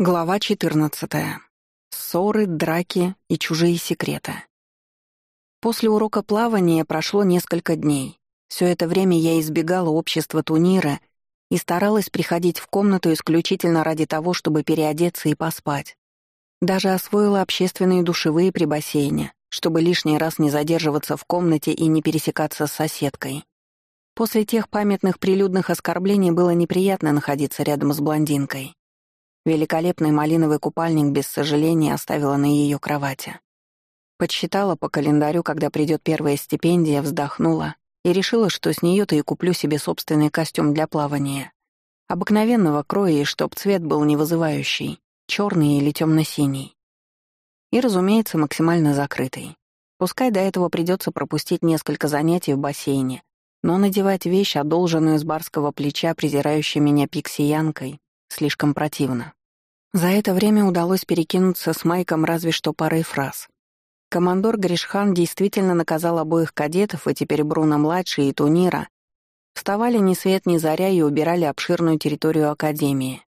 Глава 14. Ссоры, драки и чужие секреты. После урока плавания прошло несколько дней. Все это время я избегала общества Тунира и старалась приходить в комнату исключительно ради того, чтобы переодеться и поспать. Даже освоила общественные душевые при бассейне, чтобы лишний раз не задерживаться в комнате и не пересекаться с соседкой. После тех памятных прилюдных оскорблений было неприятно находиться рядом с блондинкой. Великолепный малиновый купальник без сожаления оставила на ее кровати. Подсчитала по календарю, когда придет первая стипендия, вздохнула и решила, что с нее-то и куплю себе собственный костюм для плавания. Обыкновенного кроя, и чтоб цвет был не вызывающий, черный или темно-синий. И, разумеется, максимально закрытый. Пускай до этого придется пропустить несколько занятий в бассейне, но надевать вещь, одолженную с барского плеча, презирающей меня пиксиянкой, слишком противно. За это время удалось перекинуться с Майком разве что парой фраз. Командор Гришхан действительно наказал обоих кадетов, и теперь Бруно-младший и Тунира вставали ни свет ни заря и убирали обширную территорию Академии.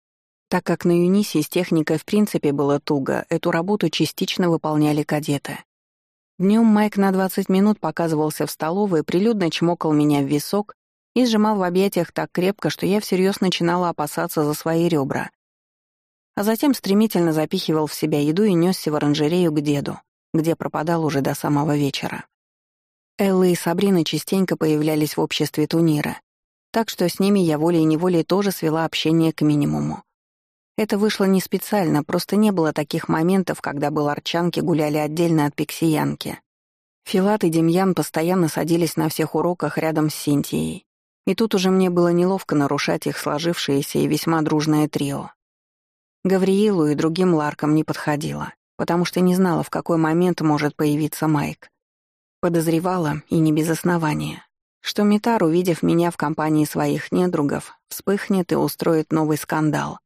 Так как на Юнисе с техникой в принципе было туго, эту работу частично выполняли кадеты. Днем Майк на 20 минут показывался в столовой, прилюдно чмокал меня в висок и сжимал в объятиях так крепко, что я всерьез начинала опасаться за свои ребра. А затем стремительно запихивал в себя еду и несся в оранжерею к деду, где пропадал уже до самого вечера. Элла и Сабрина частенько появлялись в обществе Тунира, так что с ними я волей-неволей тоже свела общение к минимуму. Это вышло не специально, просто не было таких моментов, когда баларчанки гуляли отдельно от пиксиянки. Филат и Демьян постоянно садились на всех уроках рядом с Синтией, и тут уже мне было неловко нарушать их сложившееся и весьма дружное трио. Гавриилу и другим Ларкам не подходила, потому что не знала, в какой момент может появиться Майк. Подозревала, и не без основания, что Митар, увидев меня в компании своих недругов, вспыхнет и устроит новый скандал,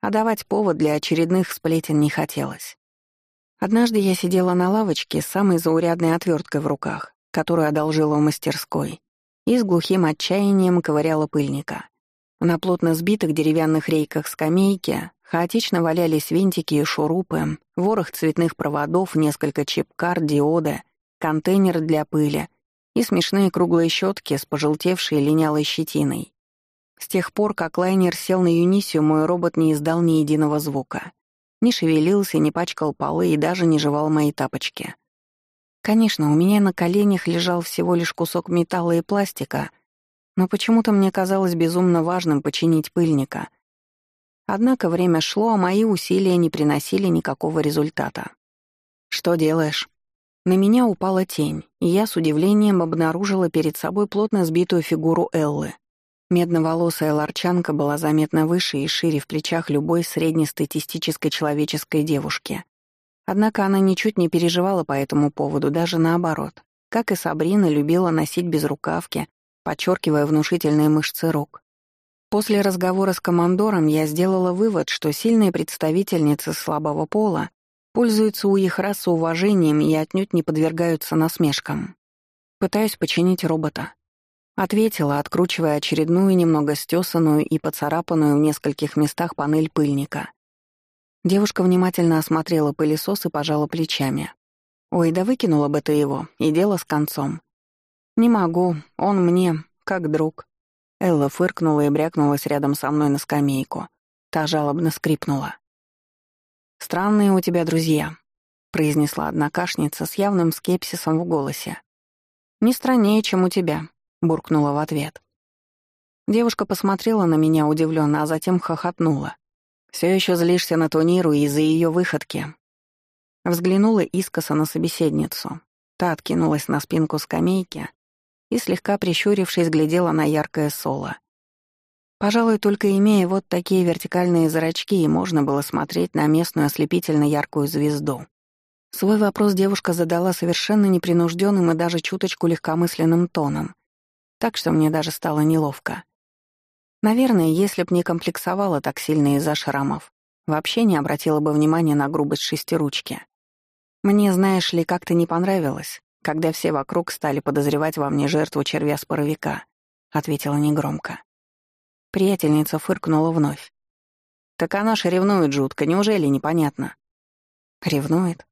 а давать повод для очередных сплетен не хотелось. Однажды я сидела на лавочке с самой заурядной отверткой в руках, которую одолжила в мастерской, и с глухим отчаянием ковыряла пыльника. На плотно сбитых деревянных рейках скамейки хаотично валялись винтики и шурупы, ворох цветных проводов, несколько чипкар, диоды, контейнер для пыли и смешные круглые щетки с пожелтевшей линялой щетиной. С тех пор, как лайнер сел на Юнисию, мой робот не издал ни единого звука. Не шевелился, не пачкал полы и даже не жевал мои тапочки. Конечно, у меня на коленях лежал всего лишь кусок металла и пластика, но почему-то мне казалось безумно важным починить пыльника. Однако время шло, а мои усилия не приносили никакого результата. «Что делаешь?» На меня упала тень, и я с удивлением обнаружила перед собой плотно сбитую фигуру Эллы. Медноволосая ларчанка была заметно выше и шире в плечах любой среднестатистической человеческой девушки. Однако она ничуть не переживала по этому поводу, даже наоборот. Как и Сабрина, любила носить безрукавки, подчеркивая внушительные мышцы рук. После разговора с командором я сделала вывод, что сильные представительницы слабого пола пользуются у их расы уважением и отнюдь не подвергаются насмешкам. Пытаюсь починить робота. Ответила, откручивая очередную немного стесанную и поцарапанную в нескольких местах панель пыльника. Девушка внимательно осмотрела пылесос и пожала плечами. «Ой, да выкинула бы ты его, и дело с концом». «Не могу, он мне, как друг». Элла фыркнула и брякнулась рядом со мной на скамейку. Та жалобно скрипнула. «Странные у тебя друзья», — произнесла однокашница с явным скепсисом в голосе. «Не страннее, чем у тебя», — буркнула в ответ. Девушка посмотрела на меня удивленно, а затем хохотнула. Все еще злишься на Туниру из-за ее выходки. Взглянула искоса на собеседницу. Та откинулась на спинку скамейки и, слегка прищурившись, глядела на яркое соло. Пожалуй, только имея вот такие вертикальные зрачки, и можно было смотреть на местную ослепительно яркую звезду. Свой вопрос девушка задала совершенно непринужденным и даже чуточку легкомысленным тоном, так что мне даже стало неловко. Наверное, если б не комплексовала так сильно из-за шрамов, вообще не обратила бы внимания на грубость шестиручки. Мне, знаешь ли, как-то не понравилось, когда все вокруг стали подозревать во мне жертву червя-споровика, ответила негромко. Приятельница фыркнула вновь. Так она ж ревнует жутко, неужели непонятно? Ревнует?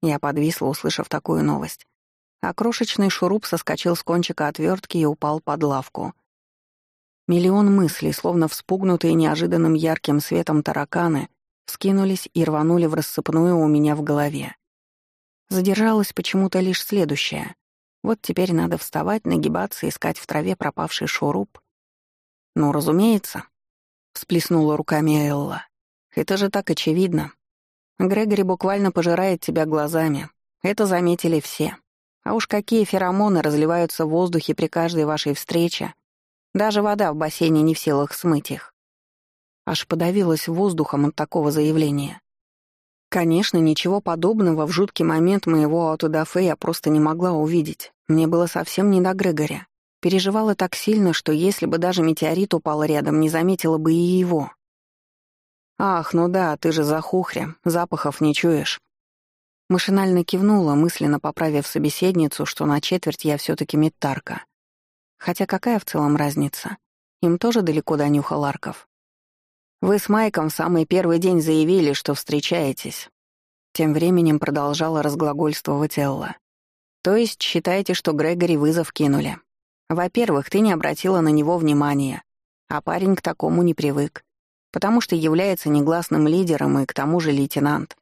Я подвисла, услышав такую новость. А крошечный шуруп соскочил с кончика отвертки и упал под лавку. Миллион мыслей, словно вспугнутые неожиданным ярким светом тараканы, вскинулись и рванули в рассыпную у меня в голове. Задержалась почему-то лишь следующее. Вот теперь надо вставать, нагибаться, искать в траве пропавший шуруп. «Ну, разумеется», — всплеснула руками Элла. «Это же так очевидно. Грегори буквально пожирает тебя глазами. Это заметили все. А уж какие феромоны разливаются в воздухе при каждой вашей встрече. Даже вода в бассейне не в силах смыть их. Аж подавилась воздухом от такого заявления. Конечно, ничего подобного в жуткий момент моего аутодафе я просто не могла увидеть. Мне было совсем не до Грегоря. Переживала так сильно, что если бы даже метеорит упал рядом, не заметила бы и его. «Ах, ну да, ты же захухря, запахов не чуешь». Машинально кивнула, мысленно поправив собеседницу, что на четверть я все таки метарка. Хотя какая в целом разница? Им тоже далеко до нюха ларков. Вы с Майком в самый первый день заявили, что встречаетесь. Тем временем продолжала разглагольствовать Элла. То есть считаете, что Грегори вызов кинули. Во-первых, ты не обратила на него внимания, а парень к такому не привык потому что является негласным лидером и к тому же лейтенант.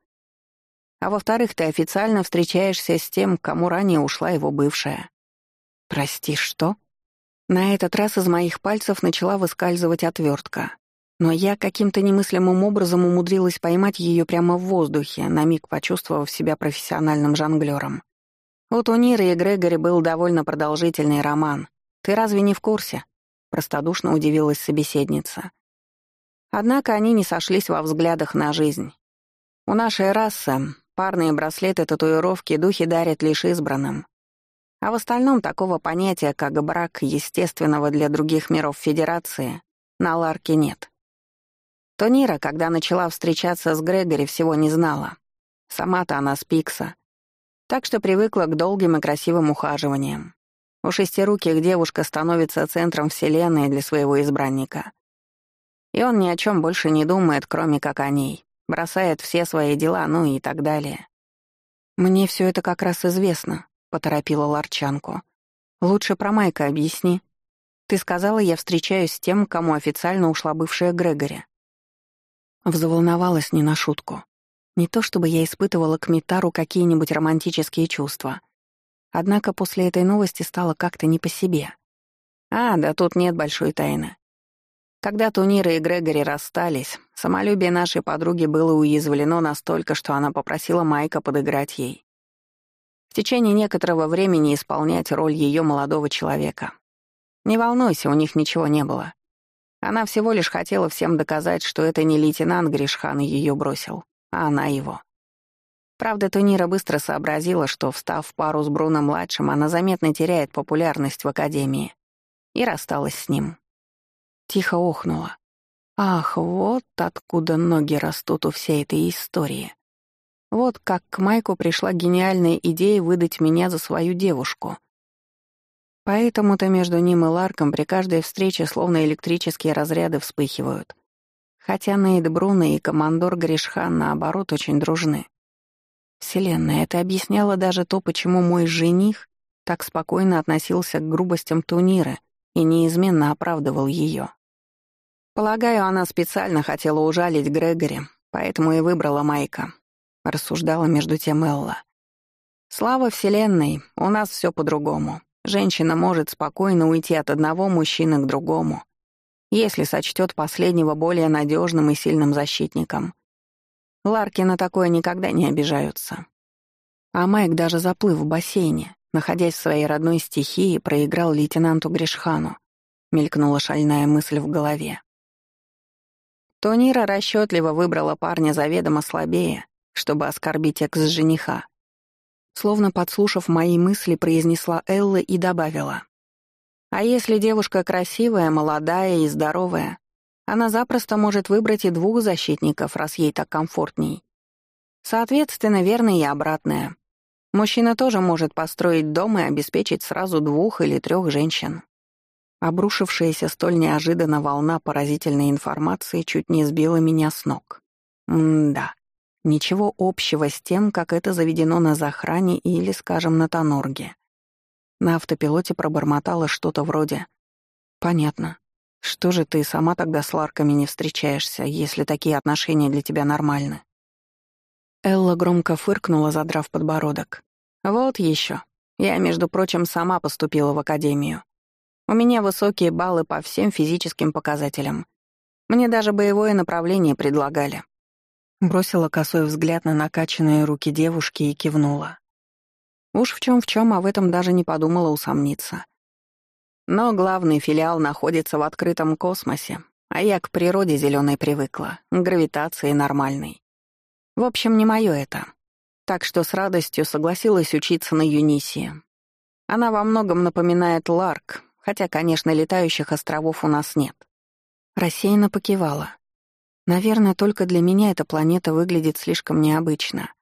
А во-вторых, ты официально встречаешься с тем, кому ранее ушла его бывшая. Прости, что? На этот раз из моих пальцев начала выскальзывать отвертка, но я каким-то немыслимым образом умудрилась поймать ее прямо в воздухе, на миг почувствовав себя профессиональным жонглером. У Тунира и Грегори был довольно продолжительный роман. Ты разве не в курсе? Простодушно удивилась собеседница. Однако они не сошлись во взглядах на жизнь. У нашей расы парные браслеты, татуировки духи дарят лишь избранным. А в остальном такого понятия, как брак естественного для других миров Федерации, на Ларке нет. Тонира, когда начала встречаться с Грегори, всего не знала. Сама-то она с Пикса. Так что привыкла к долгим и красивым ухаживаниям. У шестируких девушка становится центром вселенной для своего избранника. И он ни о чем больше не думает, кроме как о ней. Бросает все свои дела, ну и так далее. «Мне все это как раз известно», — поторопила Ларчанку. «Лучше про Майка объясни. Ты сказала, я встречаюсь с тем, кому официально ушла бывшая Грегори». Взволновалась не на шутку. Не то чтобы я испытывала к Митару какие-нибудь романтические чувства. Однако после этой новости стало как-то не по себе. А, да тут нет большой тайны. Когда Тунира и Грегори расстались, самолюбие нашей подруги было уязвлено настолько, что она попросила Майка подыграть ей. В течение некоторого времени исполнять роль ее молодого человека. Не волнуйся, у них ничего не было. Она всего лишь хотела всем доказать, что это не лейтенант Гришхан ее бросил, а она его. Правда, Тунира быстро сообразила, что, встав в пару с Бруно-младшим, она заметно теряет популярность в Академии, и рассталась с ним. Тихо охнула. Ах, вот откуда ноги растут у всей этой истории. Вот как к Майку пришла гениальная идея выдать меня за свою девушку. Поэтому-то между ним и Ларком при каждой встрече словно электрические разряды вспыхивают. Хотя Нейд Бруно и командор Гришхан, наоборот, очень дружны. Вселенная, это объясняло даже то, почему мой жених так спокойно относился к грубостям Туниры и неизменно оправдывал ее. Полагаю, она специально хотела ужалить Грегори, поэтому и выбрала Майка. Рассуждала между тем Элла. Слава Вселенной, у нас все по-другому. Женщина может спокойно уйти от одного мужчины к другому, если сочтет последнего более надежным и сильным защитником. Ларки на такое никогда не обижаются. А Майк даже заплыв в бассейне, находясь в своей родной стихии, проиграл лейтенанту Гришхану. Мелькнула шальная мысль в голове. Тонира расчетливо выбрала парня заведомо слабее, чтобы оскорбить экс-жениха. Словно подслушав мои мысли, произнесла Элла и добавила. «А если девушка красивая, молодая и здоровая, она запросто может выбрать и двух защитников, раз ей так комфортней. Соответственно, верно и обратное. Мужчина тоже может построить дом и обеспечить сразу двух или трех женщин. Обрушившаяся столь неожиданно волна поразительной информации чуть не сбила меня с ног. М-да. Ничего общего с тем, как это заведено на захране или, скажем, на Тонорге. На автопилоте пробормотала что-то вроде «Понятно. Что же ты сама тогда с Ларками не встречаешься, если такие отношения для тебя нормальны?» Элла громко фыркнула, задрав подбородок. «Вот еще. Я, между прочим, сама поступила в академию. У меня высокие баллы по всем физическим показателям. Мне даже боевое направление предлагали». Бросила косой взгляд на накачанные руки девушки и кивнула. Уж в чем в чем, а в этом даже не подумала усомниться. Но главный филиал находится в открытом космосе, а я к природе зеленой привыкла, к гравитации нормальной. В общем, не мое это. Так что с радостью согласилась учиться на Юнисии. Она во многом напоминает Ларк, хотя, конечно, летающих островов у нас нет. Рассеянно покивала. Наверное, только для меня эта планета выглядит слишком необычно.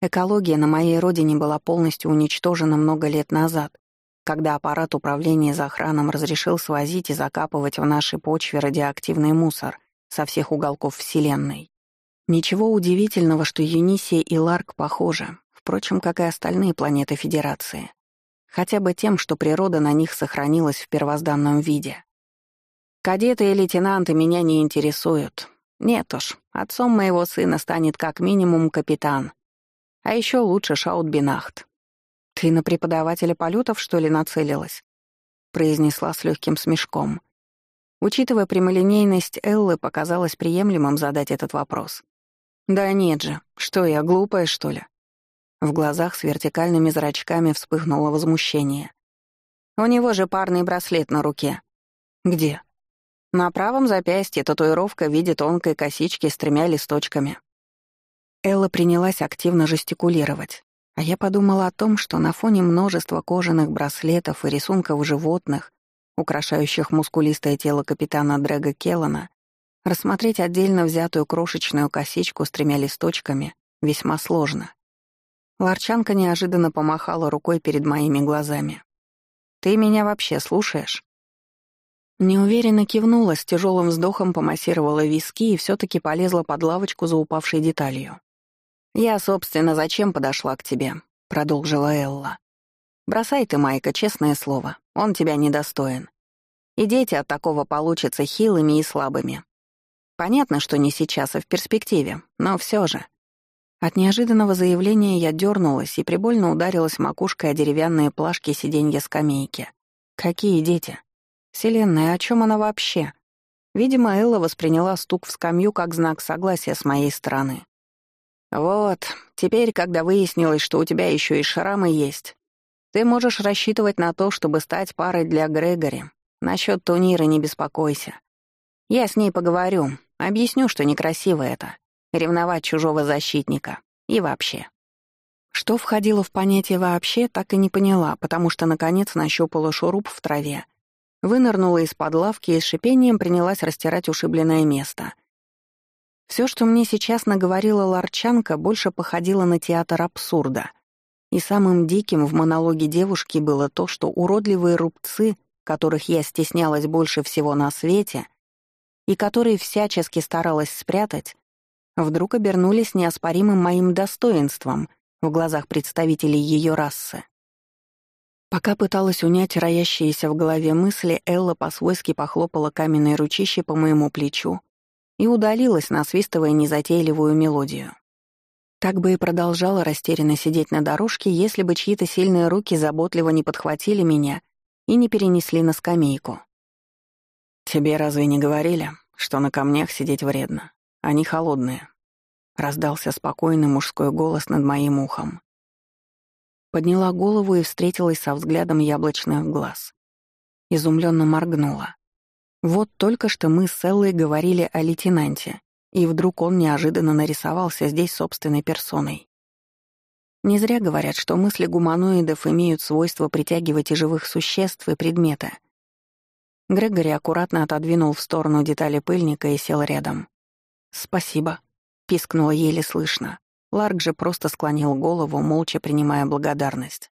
Экология на моей родине была полностью уничтожена много лет назад, когда аппарат управления захраном разрешил свозить и закапывать в нашей почве радиоактивный мусор со всех уголков Вселенной. Ничего удивительного, что Юнисия и Ларк похожи, впрочем, как и остальные планеты Федерации. Хотя бы тем, что природа на них сохранилась в первозданном виде. Кадеты и лейтенанты меня не интересуют. Нет уж, отцом моего сына станет как минимум капитан. А еще лучше Шаутбинахт. «Ты на преподавателя полетов, что ли, нацелилась?» произнесла с легким смешком. Учитывая прямолинейность Эллы, показалось приемлемым задать этот вопрос. «Да нет же, что я, глупая, что ли?» В глазах с вертикальными зрачками вспыхнуло возмущение. «У него же парный браслет на руке». «Где?» «На правом запястье татуировка в виде тонкой косички с тремя листочками». Элла принялась активно жестикулировать, а я подумала о том, что на фоне множества кожаных браслетов и рисунков животных, украшающих мускулистое тело капитана Дрэга Келлана, Рассмотреть отдельно взятую крошечную косичку с тремя листочками весьма сложно. Ларчанка неожиданно помахала рукой перед моими глазами. «Ты меня вообще слушаешь?» Неуверенно кивнула, с тяжелым вздохом помассировала виски и все таки полезла под лавочку за упавшей деталью. «Я, собственно, зачем подошла к тебе?» — продолжила Элла. «Бросай ты, Майка, честное слово, он тебя недостоин. И дети от такого получатся хилыми и слабыми. Понятно, что не сейчас, а в перспективе, но все же. От неожиданного заявления я дернулась и прибольно ударилась макушкой о деревянные плашки сиденья скамейки. Какие дети? Вселенная, о чем она вообще? Видимо, Элла восприняла стук в скамью как знак согласия с моей стороны. «Вот, теперь, когда выяснилось, что у тебя еще и шрамы есть, ты можешь рассчитывать на то, чтобы стать парой для Грегори. Насчет турнира не беспокойся. Я с ней поговорю, Объясню, что некрасиво это — ревновать чужого защитника. И вообще. Что входило в понятие «вообще», так и не поняла, потому что, наконец, нащупала шуруп в траве, вынырнула из-под лавки и с шипением принялась растирать ушибленное место. Все, что мне сейчас наговорила Ларчанка, больше походило на театр абсурда. И самым диким в монологе девушки было то, что уродливые рубцы, которых я стеснялась больше всего на свете, и которые всячески старалась спрятать, вдруг обернулись неоспоримым моим достоинством в глазах представителей ее расы. Пока пыталась унять роящиеся в голове мысли, Элла по-свойски похлопала каменной ручище по моему плечу и удалилась, насвистывая незатейливую мелодию. Так бы и продолжала растерянно сидеть на дорожке, если бы чьи-то сильные руки заботливо не подхватили меня и не перенесли на скамейку. «Тебе разве не говорили, что на камнях сидеть вредно? Они холодные». Раздался спокойный мужской голос над моим ухом. Подняла голову и встретилась со взглядом яблочных глаз. Изумленно моргнула. Вот только что мы с Эллой говорили о лейтенанте, и вдруг он неожиданно нарисовался здесь собственной персоной. Не зря говорят, что мысли гуманоидов имеют свойство притягивать и живых существ, и предметы — Грегори аккуратно отодвинул в сторону детали пыльника и сел рядом. «Спасибо», — пискнула еле слышно. Ларк же просто склонил голову, молча принимая благодарность.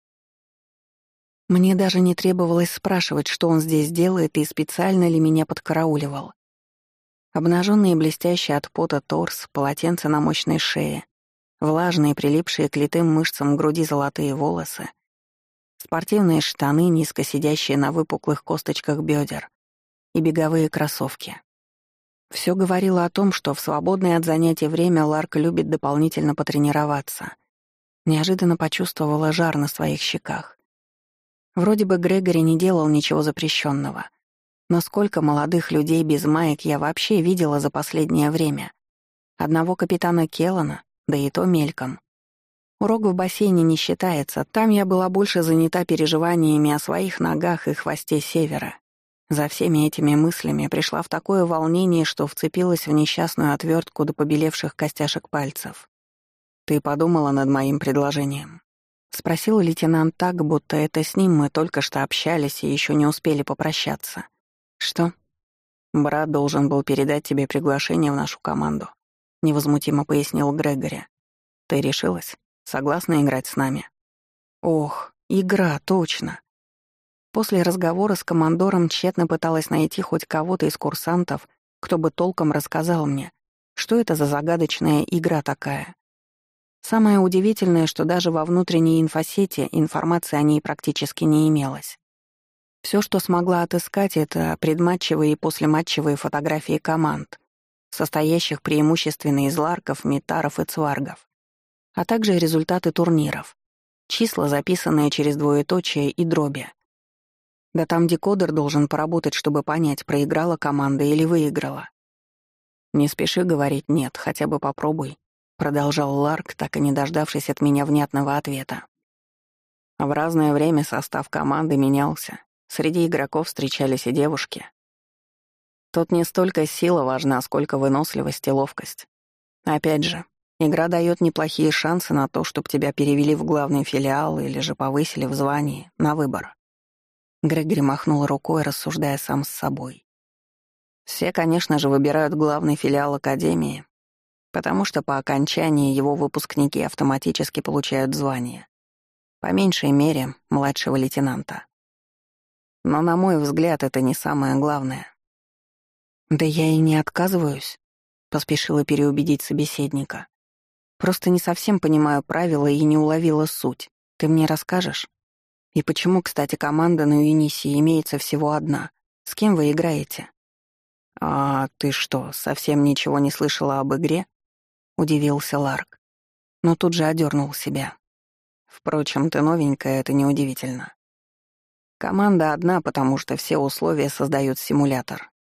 Мне даже не требовалось спрашивать, что он здесь делает и специально ли меня подкарауливал. Обнаженный и блестящий от пота торс, полотенце на мощной шее, влажные, прилипшие к литым мышцам груди золотые волосы, спортивные штаны, низко сидящие на выпуклых косточках бедер и беговые кроссовки. Все говорило о том, что в свободное от занятий время Ларк любит дополнительно потренироваться. Неожиданно почувствовала жар на своих щеках. Вроде бы Грегори не делал ничего запрещенного. Но сколько молодых людей без маек я вообще видела за последнее время? Одного капитана Келлана, да и то мельком. Урок в бассейне не считается, там я была больше занята переживаниями о своих ногах и хвосте севера. За всеми этими мыслями пришла в такое волнение, что вцепилась в несчастную отвертку до побелевших костяшек пальцев. «Ты подумала над моим предложением?» — спросил лейтенант так, будто это с ним мы только что общались и еще не успели попрощаться. «Что?» «Брат должен был передать тебе приглашение в нашу команду», — невозмутимо пояснил Грегори. «Ты решилась? Согласна играть с нами?» «Ох, игра, точно. После разговора с командором тщетно пыталась найти хоть кого-то из курсантов, кто бы толком рассказал мне, что это за загадочная игра такая. Самое удивительное, что даже во внутренней инфосети информации о ней практически не имелось. Все, что смогла отыскать, это предматчевые и послематчевые фотографии команд, состоящих преимущественно из ларков, метаров и цваргов, а также результаты турниров, числа, записанные через двоеточие и дроби, да там декодер должен поработать, чтобы понять, проиграла команда или выиграла. «Не спеши говорить «нет», хотя бы попробуй», — продолжал Ларк, так и не дождавшись от меня внятного ответа. В разное время состав команды менялся. Среди игроков встречались и девушки. Тут не столько сила важна, сколько выносливость и ловкость. Опять же, игра дает неплохие шансы на то, чтобы тебя перевели в главный филиал или же повысили в звании, на выбор. Грегори махнул рукой, рассуждая сам с собой. Все, конечно же, выбирают главный филиал Академии, потому что по окончании его выпускники автоматически получают звание. По меньшей мере, младшего лейтенанта. Но, на мой взгляд, это не самое главное. «Да я и не отказываюсь», — поспешила переубедить собеседника. «Просто не совсем понимаю правила и не уловила суть. Ты мне расскажешь?» И почему, кстати, команда на Юнисе имеется всего одна? С кем вы играете? А ты что, совсем ничего не слышала об игре? Удивился Ларк. Но тут же одернул себя. Впрочем, ты новенькая, это неудивительно. Команда одна, потому что все условия создает симулятор.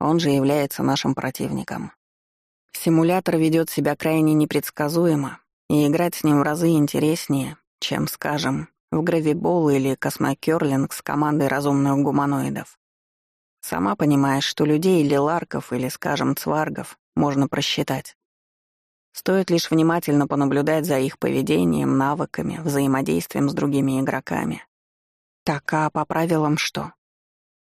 Он же является нашим противником. Симулятор ведет себя крайне непредсказуемо, и играть с ним в разы интереснее, чем, скажем, в гравибол или космокёрлинг с командой разумных гуманоидов. Сама понимаешь, что людей или ларков, или, скажем, цваргов можно просчитать. Стоит лишь внимательно понаблюдать за их поведением, навыками, взаимодействием с другими игроками. Так, а по правилам что?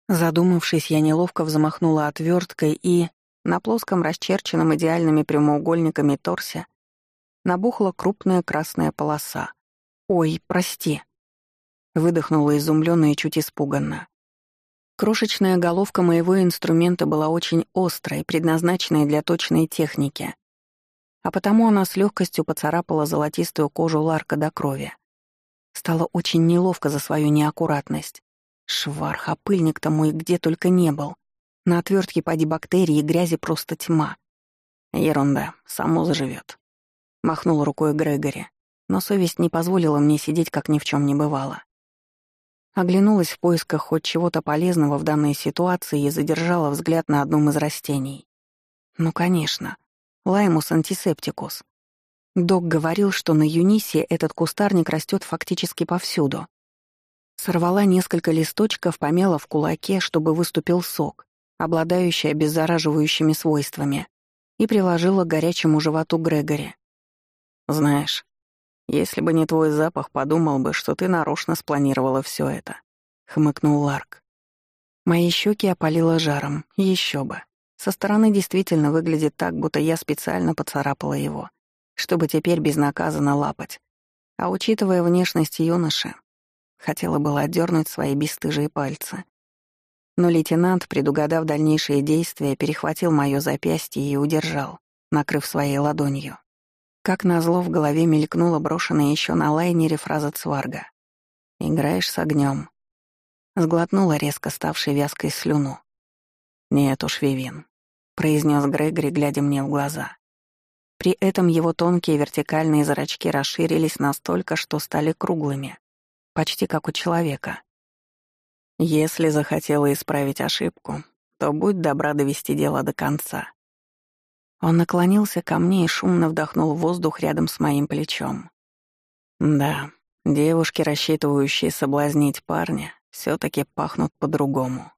Задумавшись, я неловко взмахнула отверткой и, на плоском расчерченном идеальными прямоугольниками торсе, набухла крупная красная полоса. «Ой, прости», Выдохнула изумленно и чуть испуганно. Крошечная головка моего инструмента была очень острой, предназначенной для точной техники. А потому она с легкостью поцарапала золотистую кожу Ларка до крови. Стало очень неловко за свою неаккуратность. Шварх, а пыльник-то мой где только не был. На отвертке поди бактерии и грязи просто тьма. Ерунда, само заживет. Махнул рукой Грегори, но совесть не позволила мне сидеть, как ни в чем не бывало. Оглянулась в поисках хоть чего-то полезного в данной ситуации и задержала взгляд на одном из растений. Ну, конечно. Лаймус антисептикус. Док говорил, что на Юнисе этот кустарник растет фактически повсюду. Сорвала несколько листочков, помела в кулаке, чтобы выступил сок, обладающий обеззараживающими свойствами, и приложила к горячему животу Грегори. «Знаешь, если бы не твой запах, подумал бы, что ты нарочно спланировала все это», — хмыкнул Ларк. Мои щеки опалило жаром, еще бы. Со стороны действительно выглядит так, будто я специально поцарапала его, чтобы теперь безнаказанно лапать. А учитывая внешность юноши... Хотела было отдернуть свои бесстыжие пальцы. Но лейтенант, предугадав дальнейшие действия, перехватил моё запястье и удержал, накрыв своей ладонью. Как назло в голове мелькнула брошенная еще на лайнере фраза Цварга. «Играешь с огнем. Сглотнула резко ставшей вязкой слюну. «Нет уж, Вивин», — произнес Грегори, глядя мне в глаза. При этом его тонкие вертикальные зрачки расширились настолько, что стали круглыми, почти как у человека. «Если захотела исправить ошибку, то будь добра довести дело до конца. Он наклонился ко мне и шумно вдохнул воздух рядом с моим плечом. Да, девушки, рассчитывающие соблазнить парня, все таки пахнут по-другому.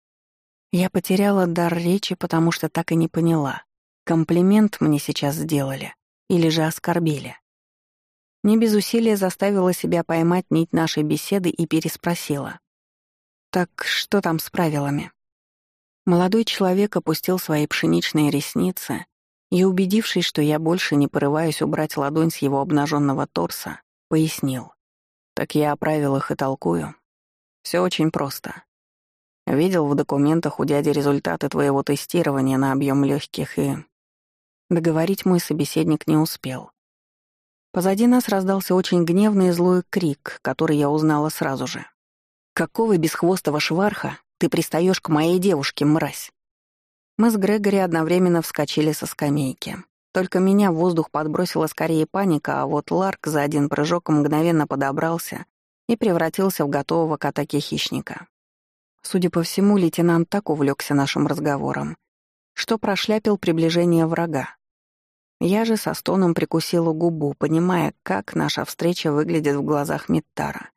Я потеряла дар речи, потому что так и не поняла, комплимент мне сейчас сделали или же оскорбили. Не без усилия заставила себя поймать нить нашей беседы и переспросила. «Так что там с правилами?» Молодой человек опустил свои пшеничные ресницы и, убедившись, что я больше не порываюсь убрать ладонь с его обнаженного торса, пояснил. «Так я о правилах и толкую. Все очень просто. Видел в документах у дяди результаты твоего тестирования на объем легких и...» Договорить мой собеседник не успел. Позади нас раздался очень гневный и злой крик, который я узнала сразу же. «Какого бесхвостого шварха ты пристаешь к моей девушке, мразь?» Мы с Грегори одновременно вскочили со скамейки. Только меня в воздух подбросила скорее паника, а вот Ларк за один прыжок мгновенно подобрался и превратился в готового к атаке хищника. Судя по всему, лейтенант так увлекся нашим разговором, что прошляпил приближение врага. Я же со стоном прикусила губу, понимая, как наша встреча выглядит в глазах Миттара.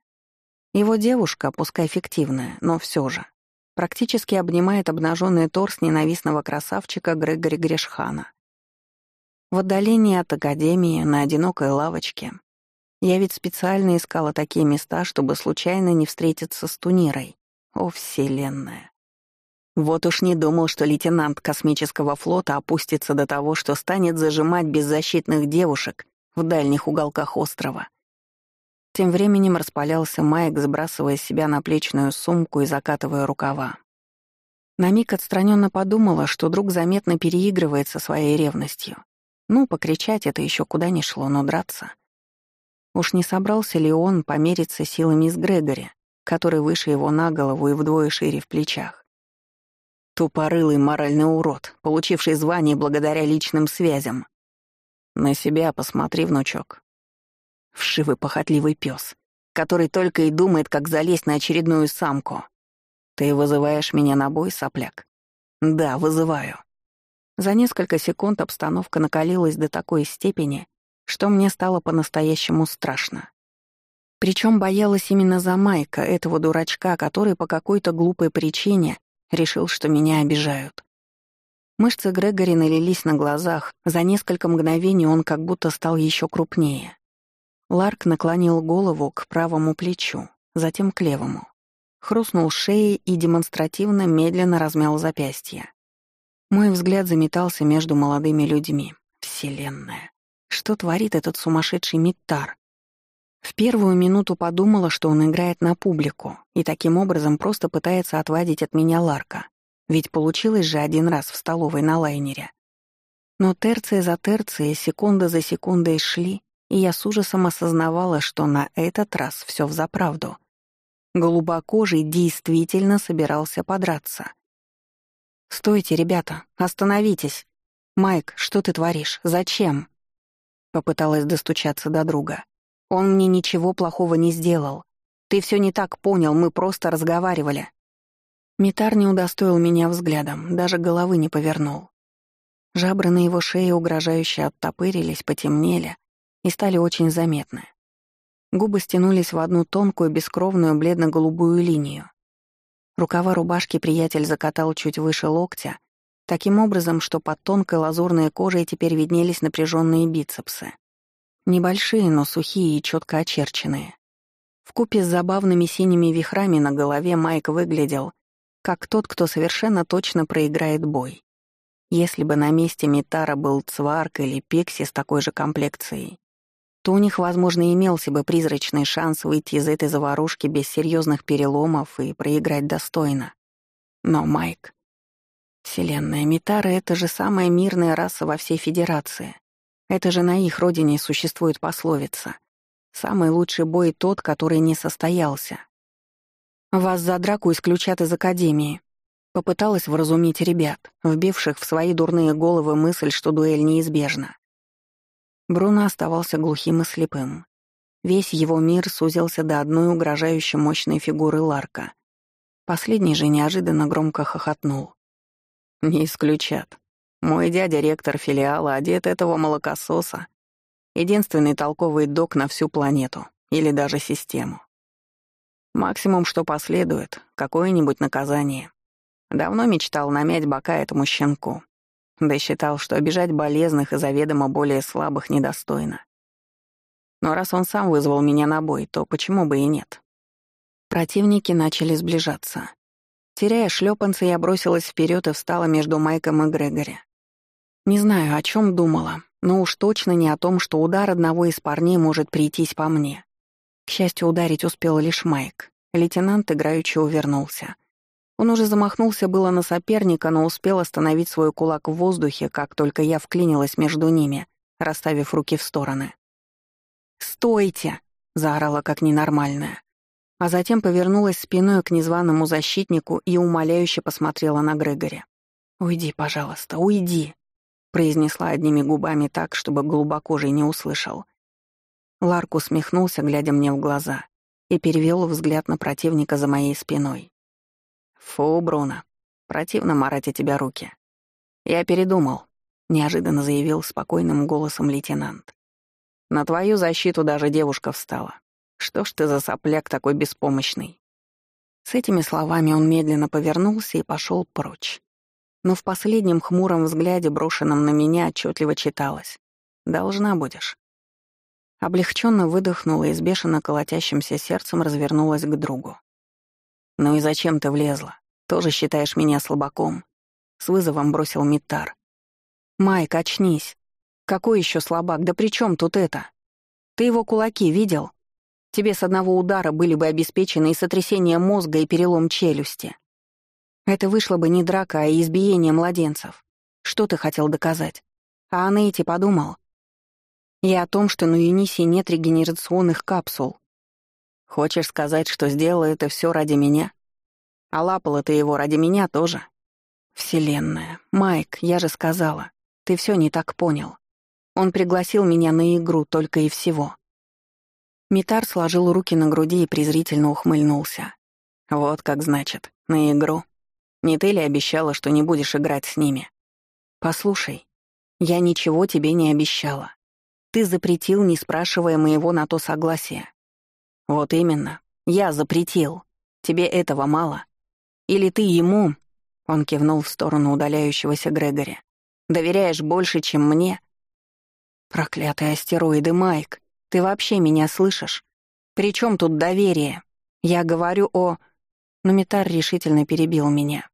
Его девушка, пускай фиктивная, но все же, практически обнимает обнаженный торс ненавистного красавчика Грегори Грешхана. В отдалении от академии, на одинокой лавочке. Я ведь специально искала такие места, чтобы случайно не встретиться с Тунирой. О, Вселенная! Вот уж не думал, что лейтенант космического флота опустится до того, что станет зажимать беззащитных девушек в дальних уголках острова. Тем временем распалялся Майк, сбрасывая с себя наплечную сумку и закатывая рукава. На миг отстраненно подумала, что друг заметно переигрывает со своей ревностью. Ну, покричать это еще куда ни шло, но драться. Уж не собрался ли он помериться силами с Грегори, который выше его на голову и вдвое шире в плечах? Тупорылый моральный урод, получивший звание благодаря личным связям. На себя посмотри, внучок. Вшивый похотливый пес, который только и думает, как залезть на очередную самку. Ты вызываешь меня на бой, сопляк? Да, вызываю. За несколько секунд обстановка накалилась до такой степени, что мне стало по-настоящему страшно. Причем боялась именно за Майка, этого дурачка, который по какой-то глупой причине решил, что меня обижают. Мышцы Грегори налились на глазах, за несколько мгновений он как будто стал еще крупнее. Ларк наклонил голову к правому плечу, затем к левому. Хрустнул шеей и демонстративно медленно размял запястье. Мой взгляд заметался между молодыми людьми. Вселенная. Что творит этот сумасшедший Миттар? В первую минуту подумала, что он играет на публику и таким образом просто пытается отвадить от меня Ларка. Ведь получилось же один раз в столовой на лайнере. Но терция за терцией, секунда за секундой шли, и я с ужасом осознавала, что на этот раз все взаправду. Голубокожий действительно собирался подраться. «Стойте, ребята, остановитесь! Майк, что ты творишь? Зачем?» Попыталась достучаться до друга. «Он мне ничего плохого не сделал. Ты все не так понял, мы просто разговаривали». Митар не удостоил меня взглядом, даже головы не повернул. Жабры на его шее угрожающе оттопырились, потемнели, и стали очень заметны. Губы стянулись в одну тонкую, бескровную, бледно-голубую линию. Рукава рубашки приятель закатал чуть выше локтя, таким образом, что под тонкой лазурной кожей теперь виднелись напряженные бицепсы. Небольшие, но сухие и четко очерченные. В купе с забавными синими вихрами на голове Майк выглядел как тот, кто совершенно точно проиграет бой. Если бы на месте Митара был Цварк или Пикси с такой же комплекцией, то у них, возможно, имелся бы призрачный шанс выйти из этой заварушки без серьезных переломов и проиграть достойно. Но Майк... Вселенная Митара — это же самая мирная раса во всей Федерации. Это же на их родине существует пословица. Самый лучший бой тот, который не состоялся. Вас за драку исключат из Академии. Попыталась вразумить ребят, вбивших в свои дурные головы мысль, что дуэль неизбежна. Бруно оставался глухим и слепым. Весь его мир сузился до одной угрожающей мощной фигуры Ларка. Последний же неожиданно громко хохотнул. «Не исключат. Мой дядя — ректор филиала, одет этого молокососа. Единственный толковый док на всю планету, или даже систему. Максимум, что последует, какое-нибудь наказание. Давно мечтал намять бока этому щенку. Да считал, что обижать болезных и заведомо более слабых недостойно. Но раз он сам вызвал меня на бой, то почему бы и нет? Противники начали сближаться. Теряя шлепанцы, я бросилась вперед и встала между Майком и Грегори. Не знаю, о чем думала, но уж точно не о том, что удар одного из парней может прийтись по мне. К счастью, ударить успел лишь Майк. Лейтенант играючи увернулся. Он уже замахнулся было на соперника, но успел остановить свой кулак в воздухе, как только я вклинилась между ними, расставив руки в стороны. «Стойте!» — заорала как ненормальная. А затем повернулась спиной к незваному защитнику и умоляюще посмотрела на Грегори. «Уйди, пожалуйста, уйди!» — произнесла одними губами так, чтобы глубокожий не услышал. Ларк усмехнулся, глядя мне в глаза, и перевел взгляд на противника за моей спиной. «Фу, Бруно, противно марать о тебя руки. Я передумал», — неожиданно заявил спокойным голосом лейтенант. «На твою защиту даже девушка встала. Что ж ты за сопляк такой беспомощный?» С этими словами он медленно повернулся и пошел прочь. Но в последнем хмуром взгляде, брошенном на меня, отчетливо читалось. «Должна будешь». Облегченно выдохнула и с бешено колотящимся сердцем развернулась к другу. «Ну и зачем ты влезла? Тоже считаешь меня слабаком?» С вызовом бросил Митар. «Майк, очнись. Какой еще слабак? Да при чем тут это? Ты его кулаки видел? Тебе с одного удара были бы обеспечены и сотрясение мозга, и перелом челюсти. Это вышло бы не драка, а избиение младенцев. Что ты хотел доказать? А о Нейте подумал? И о том, что на Юнисе нет регенерационных капсул. Хочешь сказать, что сделала это все ради меня? А лапала ты его ради меня тоже. Вселенная. Майк, я же сказала. Ты все не так понял. Он пригласил меня на игру только и всего. Митар сложил руки на груди и презрительно ухмыльнулся. Вот как значит, на игру. Не ты ли обещала, что не будешь играть с ними? Послушай, я ничего тебе не обещала. Ты запретил, не спрашивая моего на то согласия. Вот именно. Я запретил. Тебе этого мало? Или ты ему, он кивнул в сторону удаляющегося Грегори, доверяешь больше, чем мне? Проклятые астероиды, Майк, ты вообще меня слышишь? При чем тут доверие? Я говорю о... Но Митар решительно перебил меня.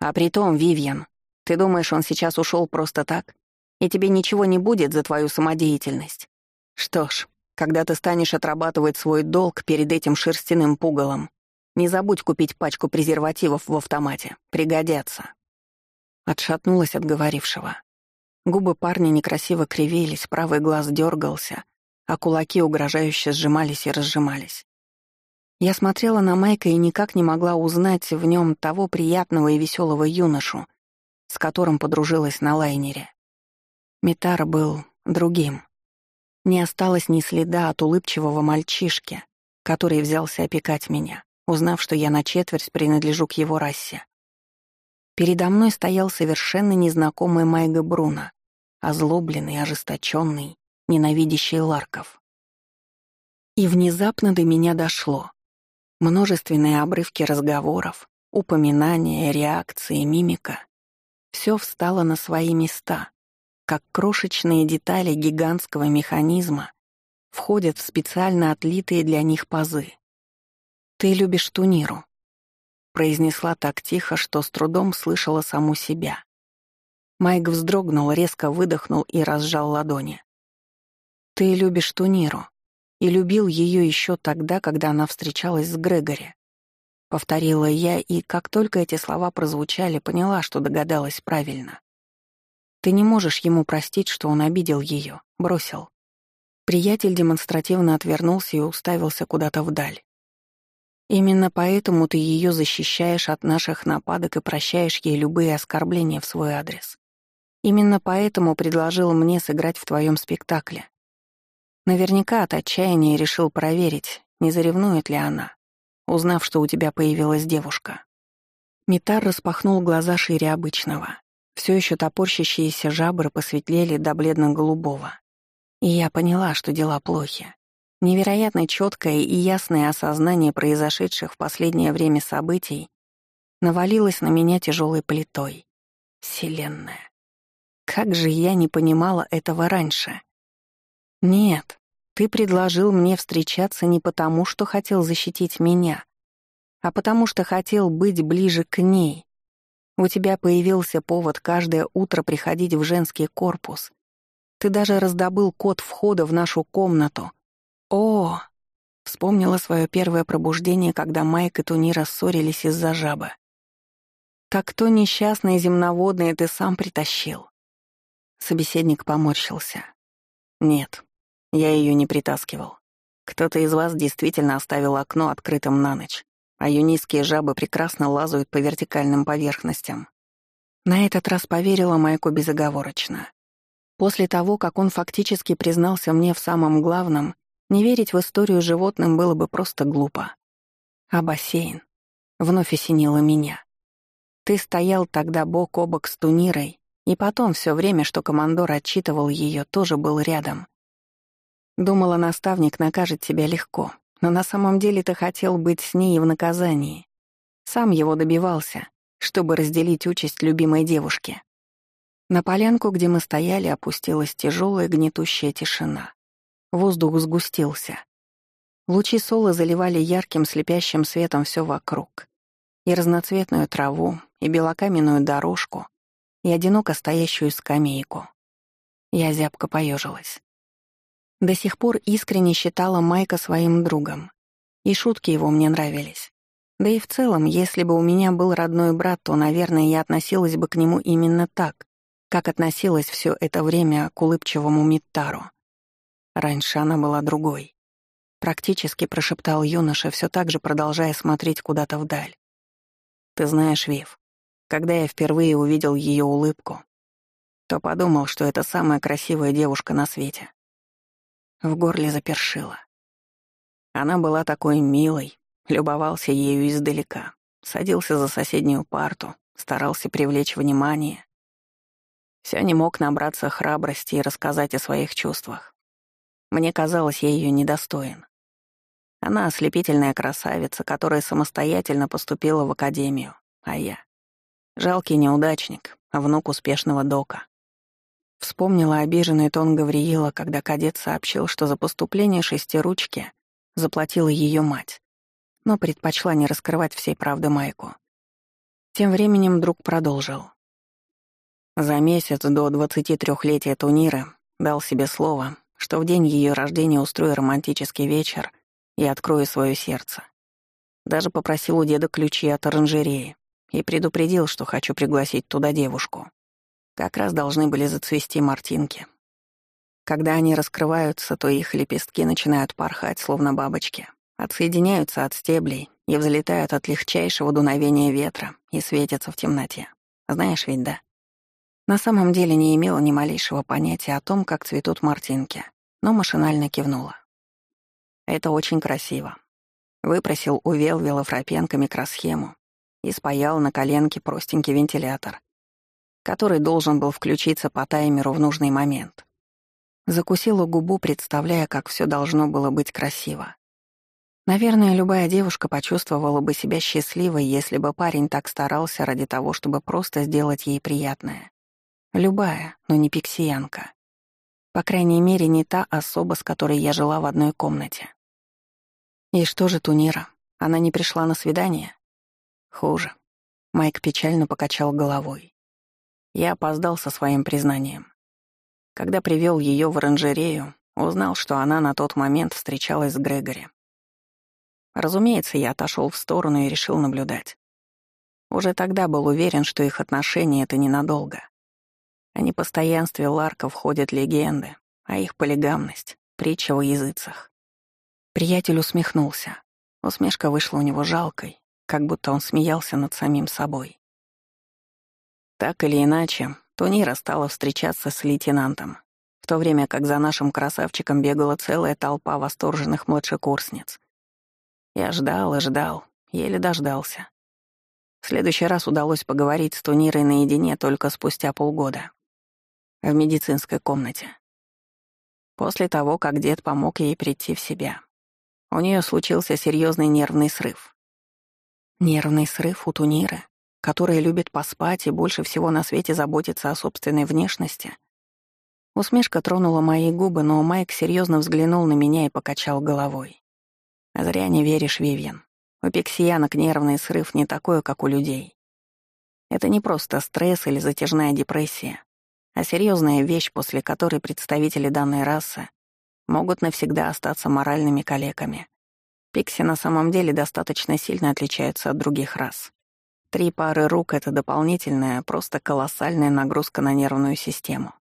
А при том, Вивьен, ты думаешь, он сейчас ушел просто так? И тебе ничего не будет за твою самодеятельность? Что ж, когда ты станешь отрабатывать свой долг перед этим шерстяным пугалом, не забудь купить пачку презервативов в автомате. Пригодятся». Отшатнулась от говорившего. Губы парня некрасиво кривились, правый глаз дергался, а кулаки угрожающе сжимались и разжимались. Я смотрела на Майка и никак не могла узнать в нем того приятного и веселого юношу, с которым подружилась на лайнере. Митар был другим. Не осталось ни следа от улыбчивого мальчишки, который взялся опекать меня, узнав, что я на четверть принадлежу к его расе. Передо мной стоял совершенно незнакомый Майга Бруно, озлобленный, ожесточенный, ненавидящий Ларков. И внезапно до меня дошло. Множественные обрывки разговоров, упоминания, реакции, мимика — все встало на свои места, как крошечные детали гигантского механизма входят в специально отлитые для них пазы. «Ты любишь Туниру», — произнесла так тихо, что с трудом слышала саму себя. Майк вздрогнул, резко выдохнул и разжал ладони. Ты любишь Туниру и любил ее еще тогда, когда она встречалась с Грегори. Повторила я, и как только эти слова прозвучали, поняла, что догадалась правильно. Ты не можешь ему простить, что он обидел ее, бросил. Приятель демонстративно отвернулся и уставился куда-то вдаль. Именно поэтому ты ее защищаешь от наших нападок и прощаешь ей любые оскорбления в свой адрес. Именно поэтому предложил мне сыграть в твоем спектакле. Наверняка от отчаяния решил проверить, не заревнует ли она, узнав, что у тебя появилась девушка. Митар распахнул глаза шире обычного. Все еще топорщащиеся жабры посветлели до бледно-голубого. И я поняла, что дела плохи. Невероятно четкое и ясное осознание произошедших в последнее время событий навалилось на меня тяжелой плитой. Вселенная. Как же я не понимала этого раньше? Нет, ты предложил мне встречаться не потому, что хотел защитить меня, а потому что хотел быть ближе к ней. У тебя появился повод каждое утро приходить в женский корпус. Ты даже раздобыл код входа в нашу комнату — о, вспомнила свое первое пробуждение, когда Майк и Туни рассорились из-за жабы. Так кто несчастный земноводный ты сам притащил? Собеседник поморщился. Нет, я ее не притаскивал. Кто-то из вас действительно оставил окно открытым на ночь, а юнийские жабы прекрасно лазают по вертикальным поверхностям. На этот раз поверила Майку безоговорочно. После того, как он фактически признался мне в самом главном, не верить в историю животным было бы просто глупо. А бассейн вновь осенило меня. Ты стоял тогда бок о бок с Тунирой, и потом все время, что командор отчитывал ее, тоже был рядом. Думала, наставник накажет тебя легко, но на самом деле ты хотел быть с ней в наказании. Сам его добивался, чтобы разделить участь любимой девушки. На полянку, где мы стояли, опустилась тяжелая гнетущая тишина. Воздух сгустился. Лучи солы заливали ярким слепящим светом все вокруг. И разноцветную траву, и белокаменную дорожку, и одиноко стоящую скамейку. Я зябко поежилась. До сих пор искренне считала Майка своим другом. И шутки его мне нравились. Да и в целом, если бы у меня был родной брат, то, наверное, я относилась бы к нему именно так, как относилась все это время к улыбчивому Миттару. Раньше она была другой. Практически прошептал юноша, все так же продолжая смотреть куда-то вдаль. Ты знаешь, Вив, когда я впервые увидел ее улыбку, то подумал, что это самая красивая девушка на свете. В горле запершило. Она была такой милой, любовался ею издалека, садился за соседнюю парту, старался привлечь внимание. Все не мог набраться храбрости и рассказать о своих чувствах. Мне казалось, я ее недостоин. Она ослепительная красавица, которая самостоятельно поступила в академию, а я — жалкий неудачник, внук успешного дока. Вспомнила обиженный тон Гавриила, когда кадет сообщил, что за поступление шестиручки заплатила ее мать, но предпочла не раскрывать всей правды Майку. Тем временем друг продолжил. За месяц до 23-летия турнира дал себе слово, что в день ее рождения устрою романтический вечер и открою свое сердце. Даже попросил у деда ключи от оранжереи и предупредил, что хочу пригласить туда девушку. Как раз должны были зацвести мартинки. Когда они раскрываются, то их лепестки начинают порхать, словно бабочки, отсоединяются от стеблей и взлетают от легчайшего дуновения ветра и светятся в темноте. Знаешь ведь, да? На самом деле не имела ни малейшего понятия о том, как цветут мартинки но машинально кивнула. Это очень красиво. Выпросил у Велвила Фрапенко микросхему и спаял на коленке простенький вентилятор, который должен был включиться по таймеру в нужный момент. Закусила губу, представляя, как все должно было быть красиво. Наверное, любая девушка почувствовала бы себя счастливой, если бы парень так старался ради того, чтобы просто сделать ей приятное. Любая, но не пиксиянка. По крайней мере, не та особа, с которой я жила в одной комнате. И что же Тунира? Она не пришла на свидание? Хуже. Майк печально покачал головой. Я опоздал со своим признанием. Когда привел ее в оранжерею, Узнал, что она на тот момент встречалась с Грегори. Разумеется, я отошел в сторону и решил наблюдать. Уже тогда был уверен, что их отношения — это ненадолго. О непостоянстве Ларков ходят легенды, а их полигамность — притча во языцах. Приятель усмехнулся. Усмешка вышла у него жалкой, как будто он смеялся над самим собой. Так или иначе, Тунира стала встречаться с лейтенантом, в то время как за нашим красавчиком бегала целая толпа восторженных младшекурсниц. Я ждал и ждал, еле дождался. В следующий раз удалось поговорить с Тунирой наедине только спустя полгода. В медицинской комнате. После того, как дед помог ей прийти в себя. У нее случился серьезный нервный срыв. Нервный срыв у Туниры, которая любит поспать и больше всего на свете заботится о собственной внешности. Усмешка тронула мои губы, но Майк серьезно взглянул на меня и покачал головой. «Зря не веришь, Вивьен. У пиксиянок нервный срыв не такой, как у людей. Это не просто стресс или затяжная депрессия, а серьезная вещь, после которой представители данной расы могут навсегда остаться моральными калеками. Пикси на самом деле достаточно сильно отличаются от других рас. Три пары рук — это дополнительная, просто колоссальная нагрузка на нервную систему.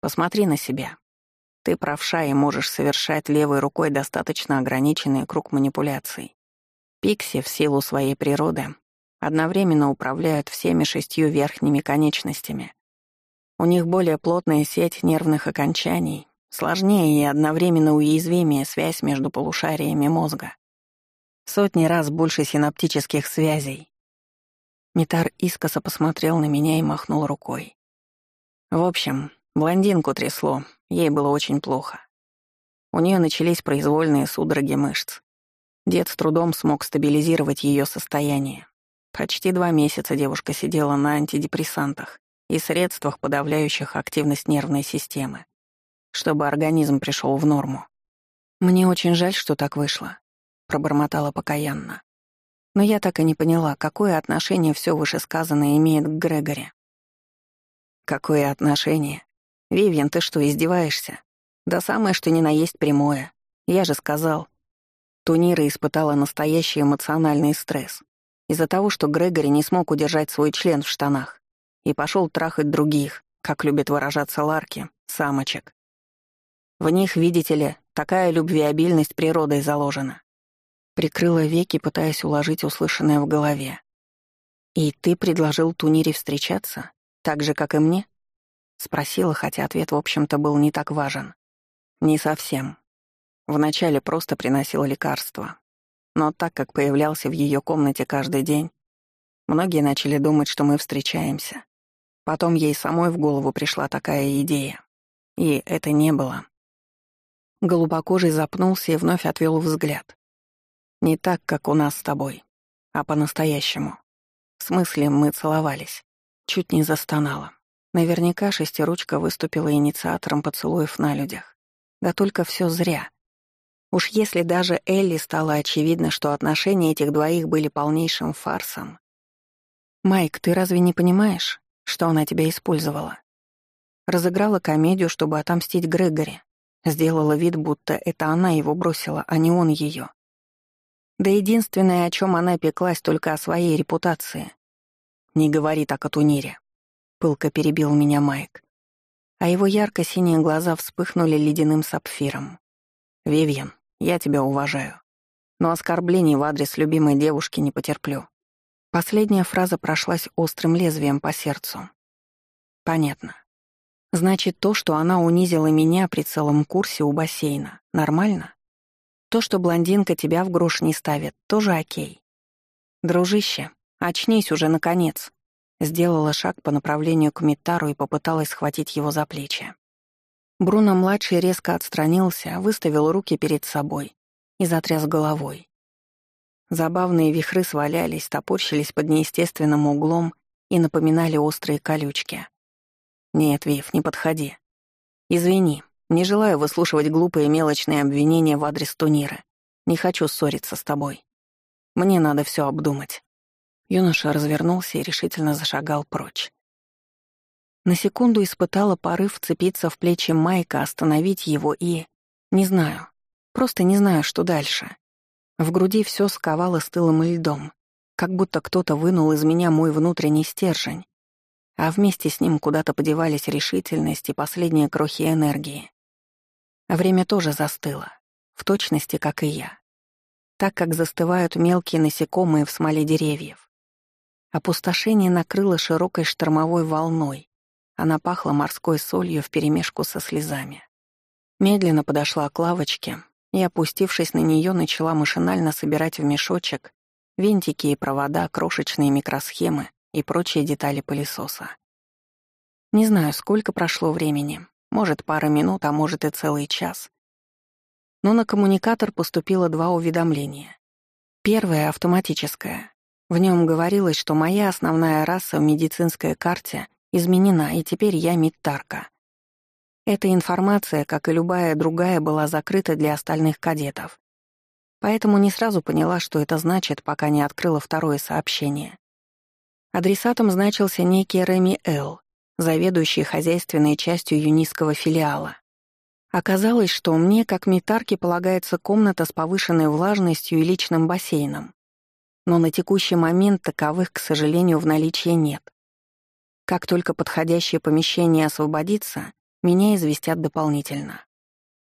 Посмотри на себя. Ты правша и можешь совершать левой рукой достаточно ограниченный круг манипуляций. Пикси в силу своей природы одновременно управляют всеми шестью верхними конечностями. У них более плотная сеть нервных окончаний, сложнее и одновременно уязвимее связь между полушариями мозга. Сотни раз больше синаптических связей, Митар искоса посмотрел на меня и махнул рукой. В общем, блондинку трясло, ей было очень плохо. У нее начались произвольные судороги мышц. Дед с трудом смог стабилизировать ее состояние. Почти два месяца девушка сидела на антидепрессантах и средствах, подавляющих активность нервной системы, чтобы организм пришел в норму. «Мне очень жаль, что так вышло», — пробормотала покаянно. Но я так и не поняла, какое отношение все вышесказанное имеет к Грегоре. Какое отношение? Вивьен, ты что, издеваешься? Да самое, что ни на есть прямое. Я же сказал. Тунира испытала настоящий эмоциональный стресс из-за того, что Грегори не смог удержать свой член в штанах и пошел трахать других, как любят выражаться Ларки, самочек. В них, видите ли, такая любвеобильность природой заложена. Прикрыла веки, пытаясь уложить услышанное в голове. «И ты предложил Тунире встречаться? Так же, как и мне?» Спросила, хотя ответ, в общем-то, был не так важен. «Не совсем. Вначале просто приносила лекарства. Но так как появлялся в ее комнате каждый день, многие начали думать, что мы встречаемся. Потом ей самой в голову пришла такая идея. И это не было. Голубокожий запнулся и вновь отвел взгляд. Не так, как у нас с тобой, а по-настоящему. В смысле, мы целовались. Чуть не застонала. Наверняка шестиручка выступила инициатором поцелуев на людях. Да только все зря. Уж если даже Элли стало очевидно, что отношения этих двоих были полнейшим фарсом. «Майк, ты разве не понимаешь, что она тебя использовала?» Разыграла комедию, чтобы отомстить Грегори. Сделала вид, будто это она его бросила, а не он ее. Да единственное, о чем она пеклась, только о своей репутации. «Не говори так о Тунире», — пылко перебил меня Майк. А его ярко-синие глаза вспыхнули ледяным сапфиром. «Вивьен, я тебя уважаю. Но оскорблений в адрес любимой девушки не потерплю». Последняя фраза прошлась острым лезвием по сердцу. «Понятно. Значит, то, что она унизила меня при целом курсе у бассейна, нормально?» То, что блондинка тебя в грош не ставит, тоже окей. Дружище, очнись уже, наконец. Сделала шаг по направлению к Митару и попыталась схватить его за плечи. Бруно-младший резко отстранился, выставил руки перед собой и затряс головой. Забавные вихры свалялись, топорщились под неестественным углом и напоминали острые колючки. «Нет, Вив, не подходи. Извини, не желаю выслушивать глупые мелочные обвинения в адрес Тунира. Не хочу ссориться с тобой. Мне надо все обдумать». Юноша развернулся и решительно зашагал прочь. На секунду испытала порыв вцепиться в плечи Майка, остановить его и... Не знаю. Просто не знаю, что дальше. В груди все сковало стылым льдом, как будто кто-то вынул из меня мой внутренний стержень, а вместе с ним куда-то подевались решительность и последние крохи энергии. Время тоже застыло, в точности, как и я. Так, как застывают мелкие насекомые в смоле деревьев. Опустошение накрыло широкой штормовой волной. Она пахла морской солью вперемешку со слезами. Медленно подошла к лавочке и, опустившись на нее, начала машинально собирать в мешочек винтики и провода, крошечные микросхемы и прочие детали пылесоса. Не знаю, сколько прошло времени, может, пара минут, а может и целый час. Но на коммуникатор поступило два уведомления. Первое — автоматическое. В нем говорилось, что моя основная раса в медицинской карте изменена, и теперь я Миттарка. Эта информация, как и любая другая, была закрыта для остальных кадетов. Поэтому не сразу поняла, что это значит, пока не открыла второе сообщение. Адресатом значился некий Реми Эл, заведующий хозяйственной частью юнистского филиала. Оказалось, что мне, как митарке, полагается комната с повышенной влажностью и личным бассейном но на текущий момент таковых, к сожалению, в наличии нет. Как только подходящее помещение освободится, меня известят дополнительно.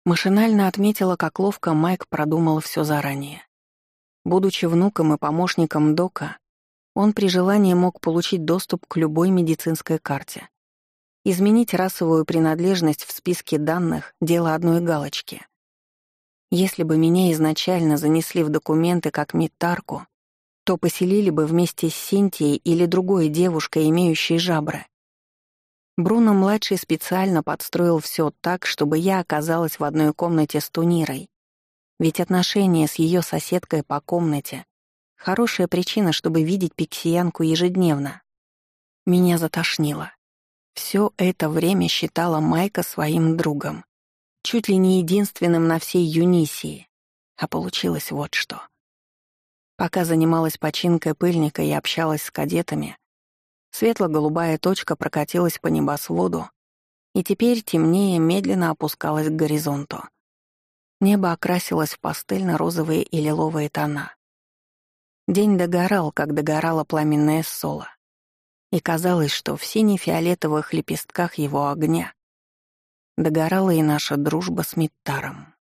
Машинально отметила, как ловко Майк продумал все заранее. Будучи внуком и помощником Дока, он при желании мог получить доступ к любой медицинской карте. Изменить расовую принадлежность в списке данных — дело одной галочки. Если бы меня изначально занесли в документы как митарку, то поселили бы вместе с Синтией или другой девушкой, имеющей жабры. Бруно-младший специально подстроил все так, чтобы я оказалась в одной комнате с Тунирой. Ведь отношения с ее соседкой по комнате — хорошая причина, чтобы видеть пиксиянку ежедневно. Меня затошнило. Все это время считала Майка своим другом. Чуть ли не единственным на всей Юнисии. А получилось вот что — Пока занималась починкой пыльника и общалась с кадетами, светло-голубая точка прокатилась по небосводу и теперь темнее медленно опускалась к горизонту. Небо окрасилось в пастельно-розовые и лиловые тона. День догорал, как догорало пламенное соло. И казалось, что в сине-фиолетовых лепестках его огня догорала и наша дружба с Миттаром.